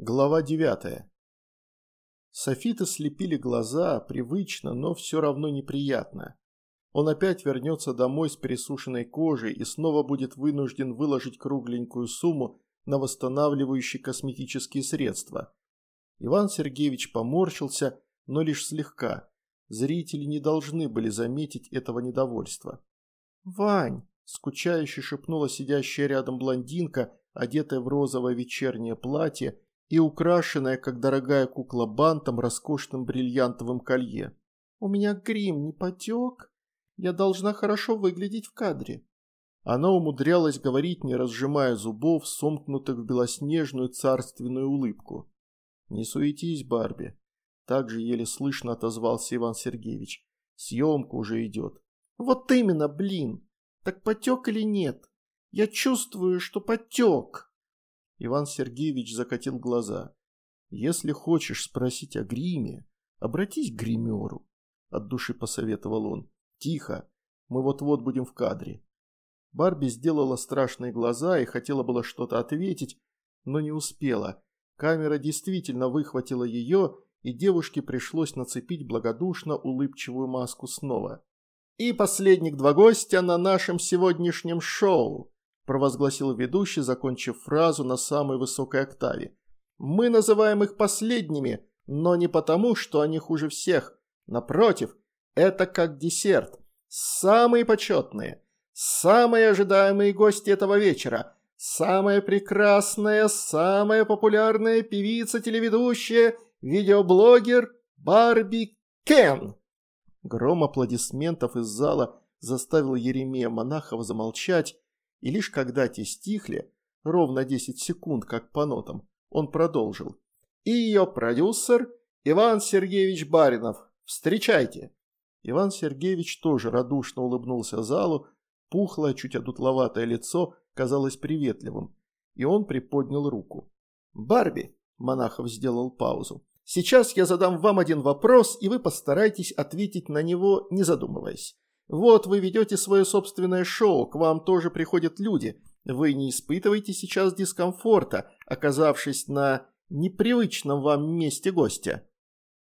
Глава 9. Софиты слепили глаза, привычно, но все равно неприятно. Он опять вернется домой с пересушенной кожей и снова будет вынужден выложить кругленькую сумму на восстанавливающие косметические средства. Иван Сергеевич поморщился, но лишь слегка. Зрители не должны были заметить этого недовольства. «Вань!» – скучающе шепнула сидящая рядом блондинка, одетая в розовое вечернее платье и украшенная, как дорогая кукла бантом, роскошным бриллиантовым колье. «У меня грим не потек. Я должна хорошо выглядеть в кадре». Она умудрялась говорить, не разжимая зубов, сомкнутых в белоснежную царственную улыбку. «Не суетись, Барби», – так же еле слышно отозвался Иван Сергеевич. «Съемка уже идет». «Вот именно, блин! Так потек или нет? Я чувствую, что потек!» Иван Сергеевич закатил глаза. «Если хочешь спросить о гриме, обратись к гримеру», – от души посоветовал он. «Тихо, мы вот-вот будем в кадре». Барби сделала страшные глаза и хотела было что-то ответить, но не успела. Камера действительно выхватила ее, и девушке пришлось нацепить благодушно улыбчивую маску снова. «И последних два гостя на нашем сегодняшнем шоу», провозгласил ведущий, закончив фразу на самой высокой октаве. «Мы называем их последними, но не потому, что они хуже всех. Напротив, это как десерт. Самые почетные, самые ожидаемые гости этого вечера, самая прекрасная, самая популярная певица-телеведущая, видеоблогер Барби Кен». Гром аплодисментов из зала заставил Еремея Монахова замолчать, и лишь когда те стихли, ровно 10 секунд, как по нотам, он продолжил. «И ее продюсер Иван Сергеевич Баринов. Встречайте!» Иван Сергеевич тоже радушно улыбнулся залу, пухлое, чуть одутловатое лицо казалось приветливым, и он приподнял руку. «Барби!» – Монахов сделал паузу. «Сейчас я задам вам один вопрос, и вы постарайтесь ответить на него, не задумываясь. Вот вы ведете свое собственное шоу, к вам тоже приходят люди. Вы не испытываете сейчас дискомфорта, оказавшись на непривычном вам месте гостя.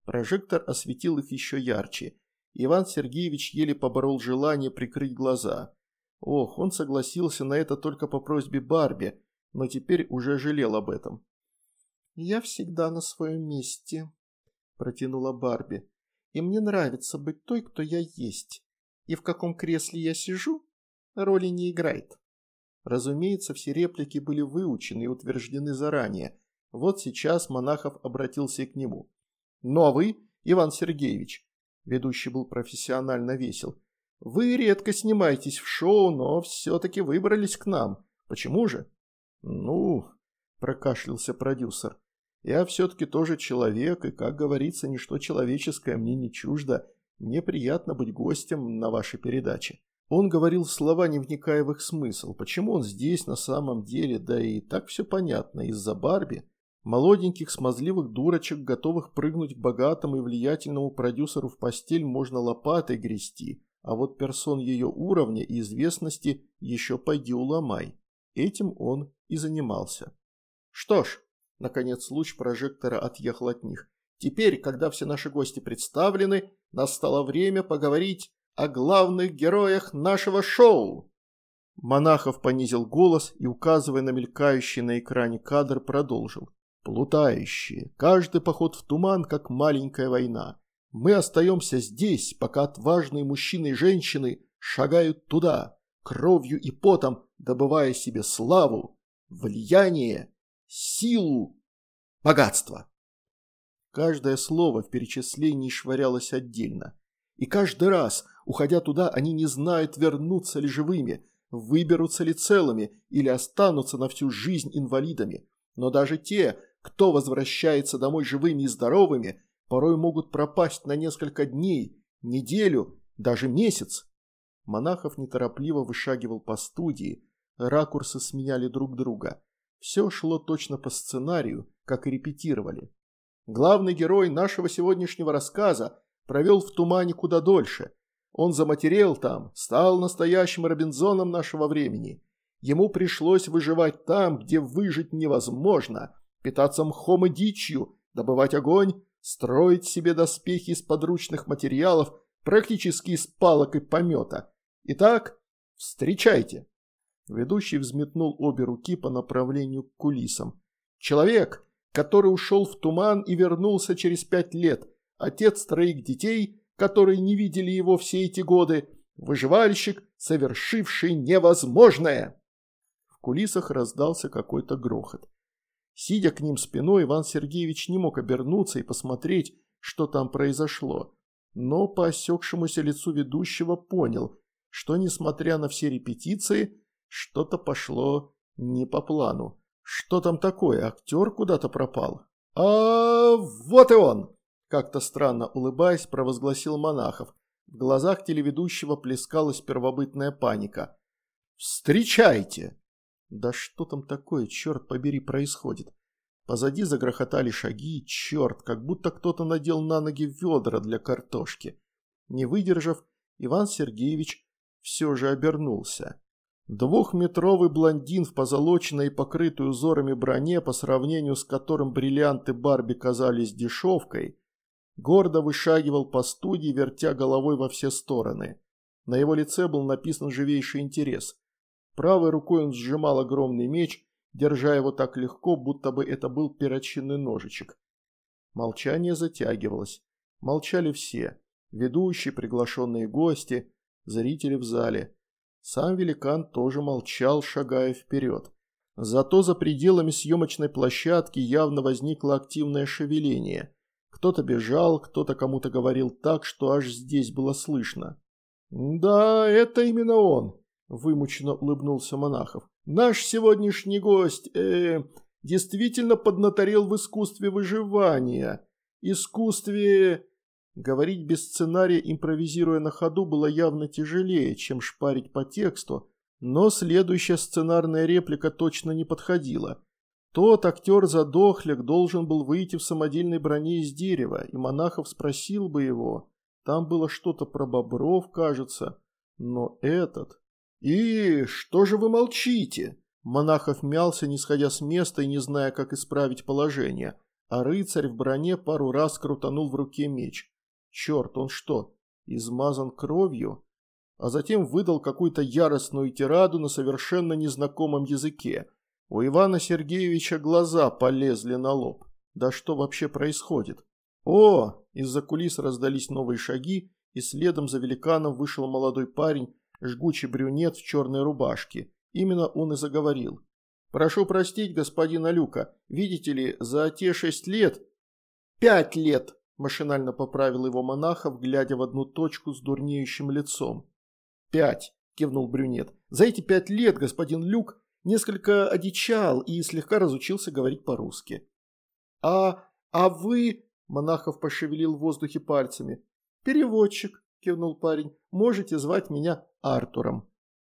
Прожектор осветил их еще ярче. Иван Сергеевич еле поборол желание прикрыть глаза. Ох, он согласился на это только по просьбе Барби, но теперь уже жалел об этом. «Я всегда на своем месте», – протянула Барби. «И мне нравится быть той, кто я есть и в каком кресле я сижу, роли не играет. Разумеется, все реплики были выучены и утверждены заранее. Вот сейчас Монахов обратился к нему. «Ну а вы, Иван Сергеевич?» Ведущий был профессионально весел. «Вы редко снимаетесь в шоу, но все-таки выбрались к нам. Почему же?» «Ну...» – прокашлялся продюсер. «Я все-таки тоже человек, и, как говорится, ничто человеческое мне не чуждо. Мне приятно быть гостем на вашей передаче». Он говорил слова, не вникая в их смысл. Почему он здесь на самом деле, да и так все понятно, из-за Барби. Молоденьких смазливых дурочек, готовых прыгнуть к богатому и влиятельному продюсеру в постель, можно лопатой грести, а вот персон ее уровня и известности еще пойди уломай. Этим он и занимался. Что ж, наконец луч прожектора отъехал от них. Теперь, когда все наши гости представлены, настало время поговорить о главных героях нашего шоу. Монахов понизил голос и, указывая на мелькающий на экране кадр, продолжил. Плутающие. Каждый поход в туман, как маленькая война. Мы остаемся здесь, пока отважные мужчины и женщины шагают туда, кровью и потом добывая себе славу, влияние, силу, богатство. Каждое слово в перечислении швырялось отдельно. И каждый раз, уходя туда, они не знают, вернутся ли живыми, выберутся ли целыми или останутся на всю жизнь инвалидами. Но даже те, кто возвращается домой живыми и здоровыми, порой могут пропасть на несколько дней, неделю, даже месяц. Монахов неторопливо вышагивал по студии, ракурсы сменяли друг друга. Все шло точно по сценарию, как и репетировали. Главный герой нашего сегодняшнего рассказа провел в тумане куда дольше. Он заматерел там, стал настоящим Робинзоном нашего времени. Ему пришлось выживать там, где выжить невозможно, питаться мхом и дичью, добывать огонь, строить себе доспехи из подручных материалов, практически из палок и помета. Итак, встречайте!» Ведущий взметнул обе руки по направлению к кулисам. «Человек, который ушел в туман и вернулся через пять лет, отец троих детей, которые не видели его все эти годы, выживальщик, совершивший невозможное!» В кулисах раздался какой-то грохот. Сидя к ним спиной, Иван Сергеевич не мог обернуться и посмотреть, что там произошло. Но по осекшемуся лицу ведущего понял, что, несмотря на все репетиции, что-то пошло не по плану. Что там такое, актер куда-то пропал? а вот и он! Как-то странно улыбаясь, провозгласил Монахов. В глазах телеведущего плескалась первобытная паника. «Встречайте!» Да что там такое, черт побери, происходит? Позади загрохотали шаги, черт, как будто кто-то надел на ноги ведра для картошки. Не выдержав, Иван Сергеевич все же обернулся. Двухметровый блондин в позолоченной и покрытой узорами броне, по сравнению с которым бриллианты Барби казались дешевкой, гордо вышагивал по студии, вертя головой во все стороны. На его лице был написан живейший интерес. Правой рукой он сжимал огромный меч, держа его так легко, будто бы это был перочинный ножичек. Молчание затягивалось. Молчали все. Ведущие, приглашенные гости, зрители в зале – сам великан тоже молчал, шагая вперед. Зато за пределами съемочной площадки явно возникло активное шевеление. Кто-то бежал, кто-то кому-то говорил так, что аж здесь было слышно. «Да, это именно он», – вымученно улыбнулся Монахов. «Наш сегодняшний гость, э, действительно поднаторел в искусстве выживания, искусстве Говорить без сценария, импровизируя на ходу, было явно тяжелее, чем шпарить по тексту, но следующая сценарная реплика точно не подходила. Тот актер-задохлик должен был выйти в самодельной броне из дерева, и Монахов спросил бы его. Там было что-то про бобров, кажется. Но этот... «И что же вы молчите?» Монахов мялся, не сходя с места и не зная, как исправить положение, а рыцарь в броне пару раз крутанул в руке меч. Черт, он что, измазан кровью? А затем выдал какую-то яростную тираду на совершенно незнакомом языке. У Ивана Сергеевича глаза полезли на лоб. Да что вообще происходит? О, из-за кулис раздались новые шаги, и следом за великаном вышел молодой парень, жгучий брюнет в черной рубашке. Именно он и заговорил. «Прошу простить, господина Люка, видите ли, за те шесть лет...» «Пять лет!» Машинально поправил его монахов, глядя в одну точку с дурнеющим лицом. «Пять», – кивнул брюнет. «За эти пять лет господин Люк несколько одичал и слегка разучился говорить по-русски». «А... а вы...» – монахов пошевелил в воздухе пальцами. «Переводчик», – кивнул парень. «Можете звать меня Артуром».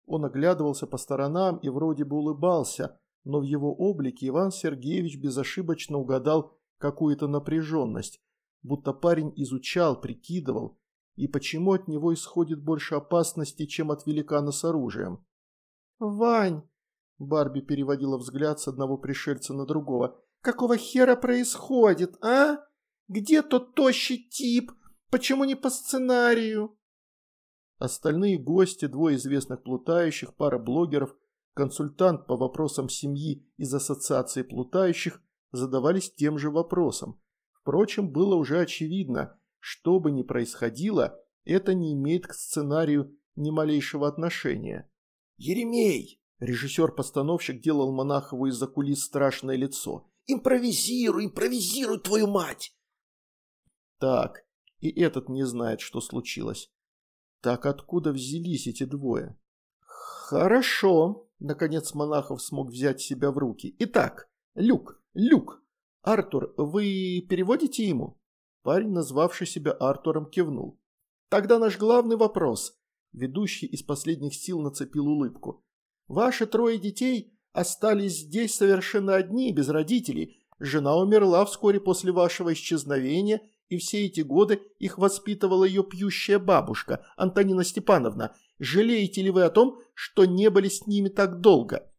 Он оглядывался по сторонам и вроде бы улыбался, но в его облике Иван Сергеевич безошибочно угадал какую-то напряженность будто парень изучал, прикидывал, и почему от него исходит больше опасности, чем от великана с оружием. «Вань!» – Барби переводила взгляд с одного пришельца на другого. «Какого хера происходит, а? Где тот тощий тип? Почему не по сценарию?» Остальные гости, двое известных плутающих, пара блогеров, консультант по вопросам семьи из Ассоциации плутающих задавались тем же вопросом. Впрочем, было уже очевидно, что бы ни происходило, это не имеет к сценарию ни малейшего отношения. «Еремей!» – режиссер-постановщик делал Монахову из-за кулис страшное лицо. «Импровизируй, импровизируй, твою мать!» Так, и этот не знает, что случилось. Так откуда взялись эти двое? Хорошо, наконец Монахов смог взять себя в руки. Итак, Люк, Люк, «Артур, вы переводите ему?» Парень, назвавший себя Артуром, кивнул. «Тогда наш главный вопрос». Ведущий из последних сил нацепил улыбку. «Ваши трое детей остались здесь совершенно одни, без родителей. Жена умерла вскоре после вашего исчезновения, и все эти годы их воспитывала ее пьющая бабушка, Антонина Степановна. Жалеете ли вы о том, что не были с ними так долго?»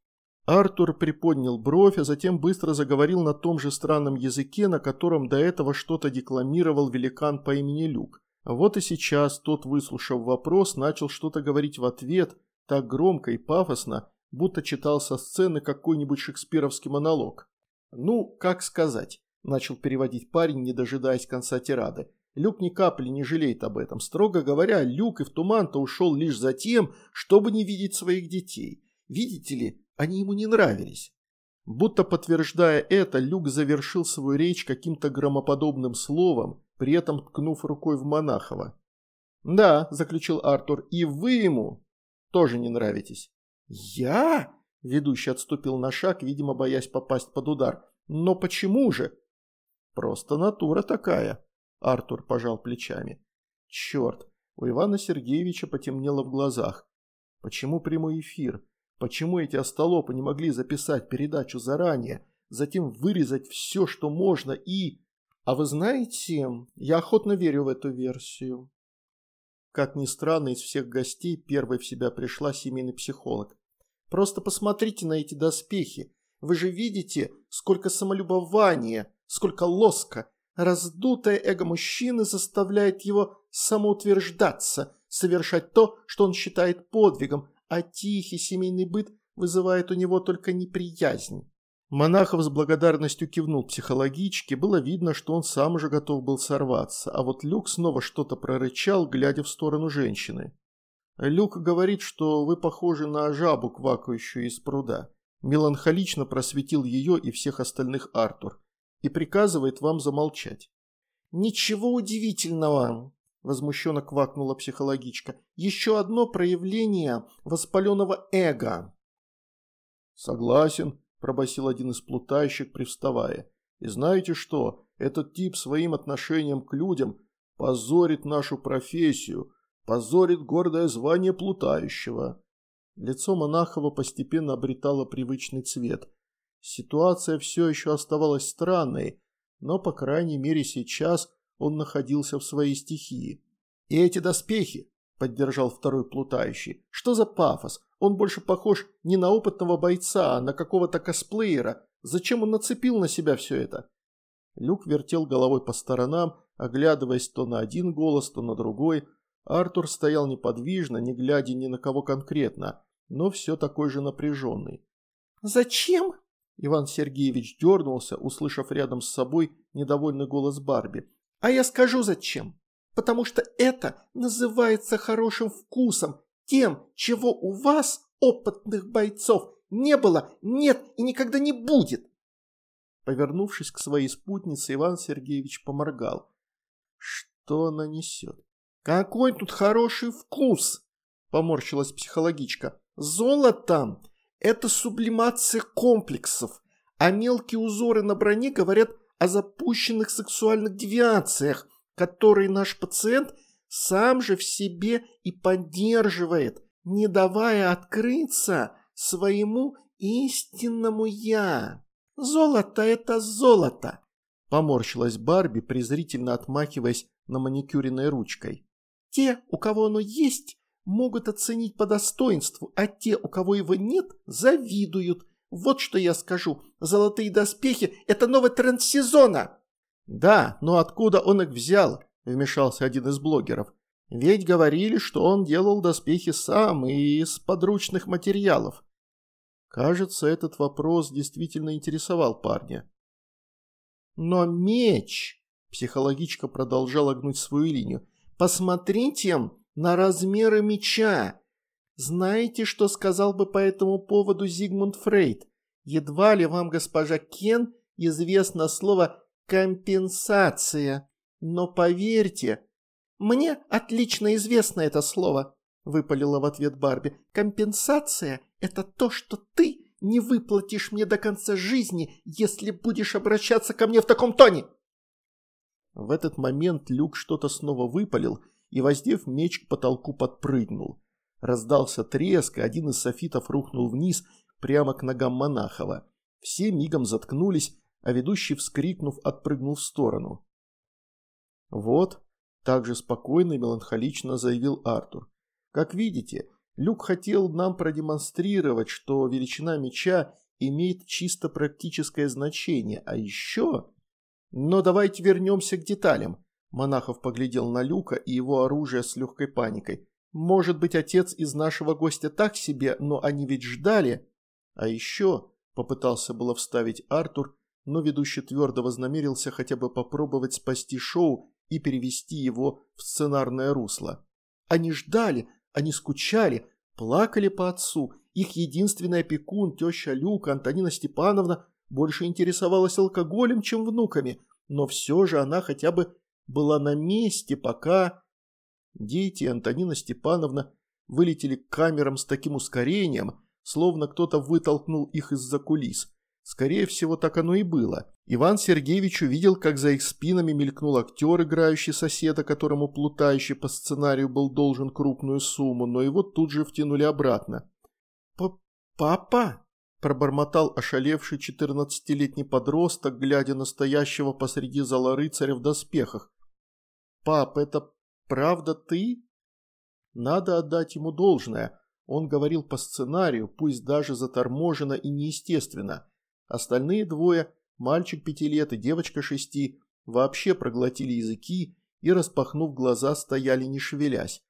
Артур приподнял бровь, а затем быстро заговорил на том же странном языке, на котором до этого что-то декламировал великан по имени Люк. Вот и сейчас тот, выслушав вопрос, начал что-то говорить в ответ, так громко и пафосно, будто читал со сцены какой-нибудь шекспировский монолог. «Ну, как сказать», – начал переводить парень, не дожидаясь конца тирады. Люк ни капли не жалеет об этом. Строго говоря, Люк и в туман-то ушел лишь за тем, чтобы не видеть своих детей. Видите ли, они ему не нравились. Будто подтверждая это, Люк завершил свою речь каким-то громоподобным словом, при этом ткнув рукой в Монахова. «Да», – заключил Артур, – «и вы ему тоже не нравитесь». «Я?» – ведущий отступил на шаг, видимо, боясь попасть под удар. «Но почему же?» «Просто натура такая», – Артур пожал плечами. «Черт, у Ивана Сергеевича потемнело в глазах. Почему прямой эфир? Почему эти остолопы не могли записать передачу заранее, затем вырезать все, что можно и... А вы знаете, я охотно верю в эту версию». Как ни странно, из всех гостей первой в себя пришла семейный психолог. Просто посмотрите на эти доспехи. Вы же видите, сколько самолюбования, сколько лоска. Раздутое эго мужчины заставляет его самоутверждаться, совершать то, что он считает подвигом, а тихий семейный быт вызывает у него только неприязнь. Монахов с благодарностью кивнул психологичке, было видно, что он сам уже готов был сорваться, а вот Люк снова что-то прорычал, глядя в сторону женщины. Люк говорит, что вы похожи на жабу, квакающую из пруда. Меланхолично просветил ее и всех остальных Артур. И приказывает вам замолчать. «Ничего удивительного!» – возмущенно квакнула психологичка. «Еще одно проявление воспаленного эго!» «Согласен», – пробасил один из плутающих, привставая. «И знаете что? Этот тип своим отношением к людям позорит нашу профессию, позорит гордое звание плутающего. Лицо Монахова постепенно обретало привычный цвет. Ситуация все еще оставалась странной, но, по крайней мере, сейчас он находился в своей стихии. «И эти доспехи!» – поддержал второй плутающий. «Что за пафос? Он больше похож не на опытного бойца, а на какого-то косплеера. Зачем он нацепил на себя все это?» Люк вертел головой по сторонам, оглядываясь то на один голос, то на другой – Артур стоял неподвижно, не глядя ни на кого конкретно, но все такой же напряженный. «Зачем?» Иван Сергеевич дернулся, услышав рядом с собой недовольный голос Барби. «А я скажу зачем. Потому что это называется хорошим вкусом, тем, чего у вас, опытных бойцов, не было, нет и никогда не будет». Повернувшись к своей спутнице, Иван Сергеевич поморгал. «Что она несет? «Какой тут хороший вкус!» – поморщилась психологичка. «Золото – это сублимация комплексов, а мелкие узоры на броне говорят о запущенных сексуальных девиациях, которые наш пациент сам же в себе и поддерживает, не давая открыться своему истинному «я». Золото – это золото!» – поморщилась Барби, презрительно отмахиваясь на маникюренной ручкой. Те, у кого оно есть, могут оценить по достоинству, а те, у кого его нет, завидуют. Вот что я скажу. Золотые доспехи – это новый тренд сезона. Да, но откуда он их взял? Вмешался один из блогеров. Ведь говорили, что он делал доспехи сам и из подручных материалов. Кажется, этот вопрос действительно интересовал парня. Но меч, психологичка продолжала гнуть свою линию, Посмотрите на размеры меча. Знаете, что сказал бы по этому поводу Зигмунд Фрейд? Едва ли вам, госпожа Кен, известно слово «компенсация». Но поверьте, мне отлично известно это слово, выпалила в ответ Барби. Компенсация – это то, что ты не выплатишь мне до конца жизни, если будешь обращаться ко мне в таком тоне. В этот момент люк что-то снова выпалил и, воздев меч к потолку, подпрыгнул. Раздался треск, один из софитов рухнул вниз прямо к ногам Монахова. Все мигом заткнулись, а ведущий, вскрикнув, отпрыгнул в сторону. «Вот», – также спокойно и меланхолично заявил Артур. «Как видите, Люк хотел нам продемонстрировать, что величина меча имеет чисто практическое значение, а еще... Но давайте вернемся к деталям. Монахов поглядел на Люка и его оружие с легкой паникой. Может быть, отец из нашего гостя так себе, но они ведь ждали. А еще, попытался было вставить Артур, но ведущий твердо вознамерился хотя бы попробовать спасти шоу и перевести его в сценарное русло. Они ждали, они скучали, плакали по отцу. Их единственный опекун, теща Люка, Антонина Степановна, больше интересовалась алкоголем, чем внуками, но все же она хотя бы была на месте, пока... Дети Антонина Степановна вылетели к камерам с таким ускорением, словно кто-то вытолкнул их из-за кулис. Скорее всего, так оно и было. Иван Сергеевич увидел, как за их спинами мелькнул актер, играющий соседа, которому плутающий по сценарию был должен крупную сумму, но его тут же втянули обратно. «Папа?» – пробормотал ошалевший четырнадцатилетний подросток, глядя на стоящего посреди зала рыцаря в доспехах. «Пап, это правда ты?» Надо отдать ему должное. Он говорил по сценарию, пусть даже заторможенно и неестественно. Остальные двое, мальчик пяти лет и девочка шести, вообще проглотили языки и, распахнув глаза, стояли не шевелясь.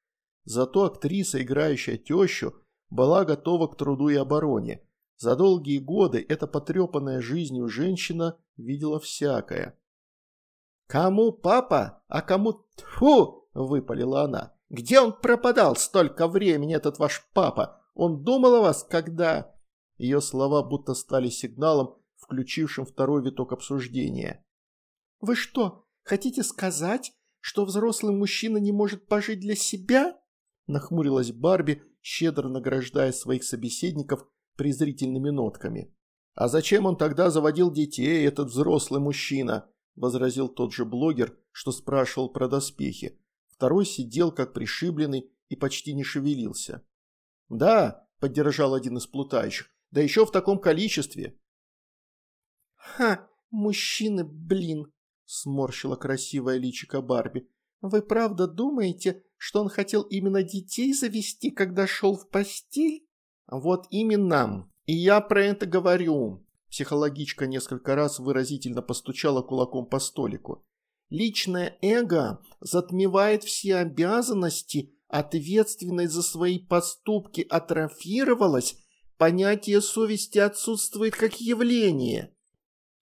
Зато актриса, играющая тещу, была готова к труду и обороне. За долгие годы эта потрепанная жизнью женщина видела всякое. «Кому папа, а кому тьфу!» – выпалила она. «Где он пропадал столько времени, этот ваш папа? Он думал о вас, когда...» Ее слова будто стали сигналом, включившим второй виток обсуждения. «Вы что, хотите сказать, что взрослый мужчина не может пожить для себя?» Нахмурилась Барби, щедро награждая своих собеседников презрительными нотками. «А зачем он тогда заводил детей, этот взрослый мужчина?» – возразил тот же блогер, что спрашивал про доспехи. Второй сидел как пришибленный и почти не шевелился. «Да», – поддержал один из плутающих, – «да еще в таком количестве». «Ха, мужчины, блин», – сморщила красивая личико Барби. «Вы правда думаете, что он хотел именно детей завести, когда шел в постель?» «Вот именно, и я про это говорю. Психологичка несколько раз выразительно постучала кулаком по столику. Личное эго затмевает все обязанности, ответственность за свои поступки атрофировалась, понятие совести отсутствует как явление.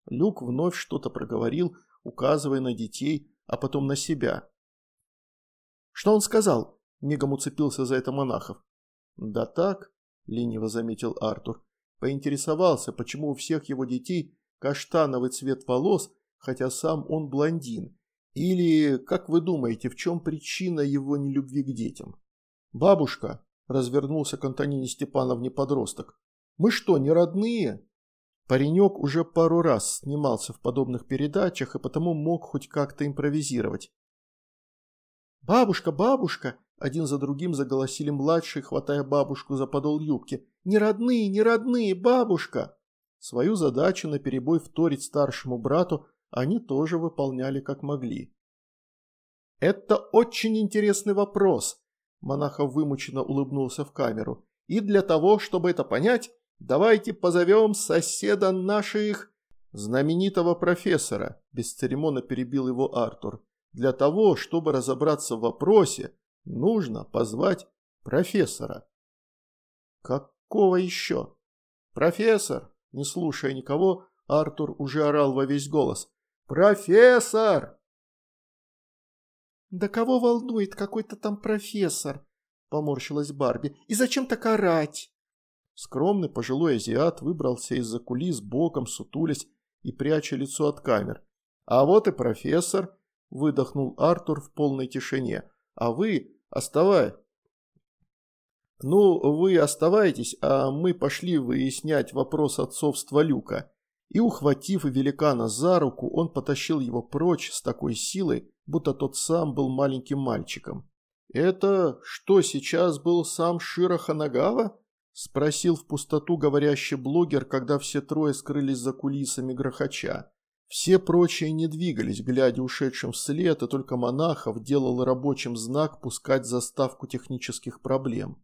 Люк вновь что-то проговорил, указывая на детей, а потом на себя. «Что он сказал?» – мигом уцепился за это монахов. «Да так», – лениво заметил Артур. Поинтересовался, почему у всех его детей каштановый цвет волос, хотя сам он блондин. Или, как вы думаете, в чем причина его нелюбви к детям? «Бабушка», – развернулся к Антонине Степановне подросток, – «мы что, не родные?» Паренек уже пару раз снимался в подобных передачах и потому мог хоть как-то импровизировать. «Бабушка, бабушка!» Один за другим заголосили младшие, хватая бабушку за подол юбки. «Не родные, не родные, бабушка!» Свою задачу на перебой вторить старшему брату они тоже выполняли как могли. «Это очень интересный вопрос», – Монахов вымученно улыбнулся в камеру. «И для того, чтобы это понять, давайте позовем соседа наших...» «Знаменитого профессора», – бесцеремонно перебил его Артур. «Для того, чтобы разобраться в вопросе, нужно позвать профессора». «Какого еще?» «Профессор!» Не слушая никого, Артур уже орал во весь голос. «Профессор!» «Да кого волнует какой-то там профессор?» – поморщилась Барби. «И зачем так орать?» Скромный пожилой азиат выбрался из-за кулис боком, сутулясь и пряча лицо от камер. «А вот и профессор!» – выдохнул Артур в полной тишине. «А вы оставай!» «Ну, вы оставайтесь, а мы пошли выяснять вопрос отцовства Люка». И, ухватив великана за руку, он потащил его прочь с такой силой, будто тот сам был маленьким мальчиком. «Это что, сейчас был сам Широ Ханагава?» – спросил в пустоту говорящий блогер, когда все трое скрылись за кулисами грохоча. Все прочие не двигались, глядя ушедшим вслед, и только монахов делал рабочим знак пускать заставку технических проблем.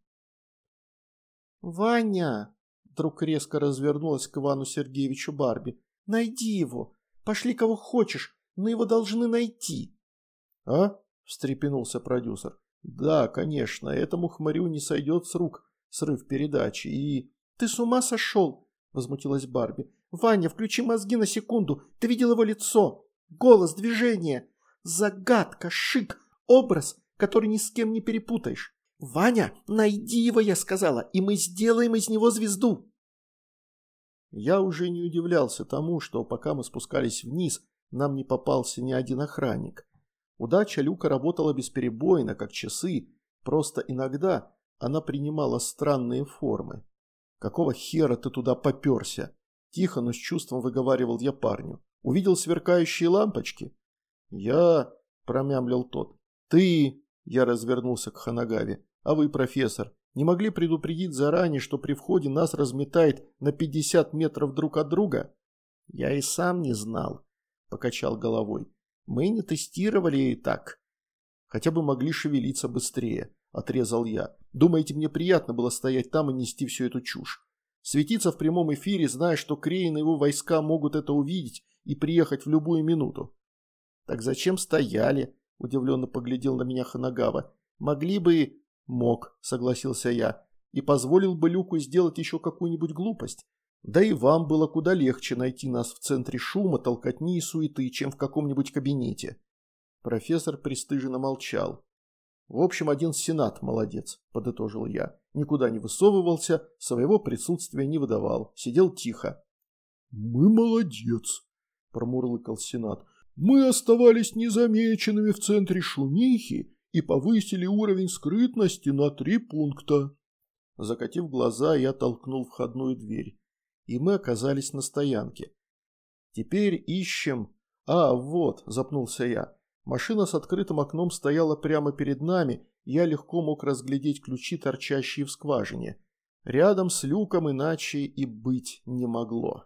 «Ваня!» – вдруг резко развернулась к Ивану Сергеевичу Барби. «Найди его! Пошли кого хочешь, но его должны найти!» «А?» – встрепенулся продюсер. «Да, конечно, этому хмарю не сойдет с рук срыв передачи и...» «Ты с ума сошел?» – возмутилась Барби. «Ваня, включи мозги на секунду, ты видел его лицо, голос, движение, загадка, шик, образ, который ни с кем не перепутаешь. Ваня, найди его, я сказала, и мы сделаем из него звезду!» Я уже не удивлялся тому, что пока мы спускались вниз, нам не попался ни один охранник. Удача Люка работала бесперебойно, как часы, просто иногда она принимала странные формы. «Какого хера ты туда поперся?» Тихо, но с чувством выговаривал я парню. «Увидел сверкающие лампочки?» «Я...» – промямлил тот. «Ты...» – я развернулся к Ханагаве. «А вы, профессор, не могли предупредить заранее, что при входе нас разметает на 50 метров друг от друга?» «Я и сам не знал», – покачал головой. «Мы не тестировали и так. Хотя бы могли шевелиться быстрее отрезал я. «Думаете, мне приятно было стоять там и нести всю эту чушь? Светиться в прямом эфире, зная, что Крейн и его войска могут это увидеть и приехать в любую минуту». «Так зачем стояли?» – удивленно поглядел на меня Ханагава. «Могли бы...» «Мог», – согласился я, – «и позволил бы Люку сделать еще какую-нибудь глупость. Да и вам было куда легче найти нас в центре шума, толкотни и суеты, чем в каком-нибудь кабинете». Профессор пристыженно молчал. В общем, один сенат молодец, подытожил я. Никуда не высовывался, своего присутствия не выдавал, сидел тихо. Мы молодец, промурлыкал сенат. Мы оставались незамеченными в центре шумихи и повысили уровень скрытности на три пункта. Закатив глаза, я толкнул входную дверь, и мы оказались на стоянке. Теперь ищем... А, вот, запнулся я. Машина с открытым окном стояла прямо перед нами, я легко мог разглядеть ключи, торчащие в скважине. Рядом с люком иначе и быть не могло.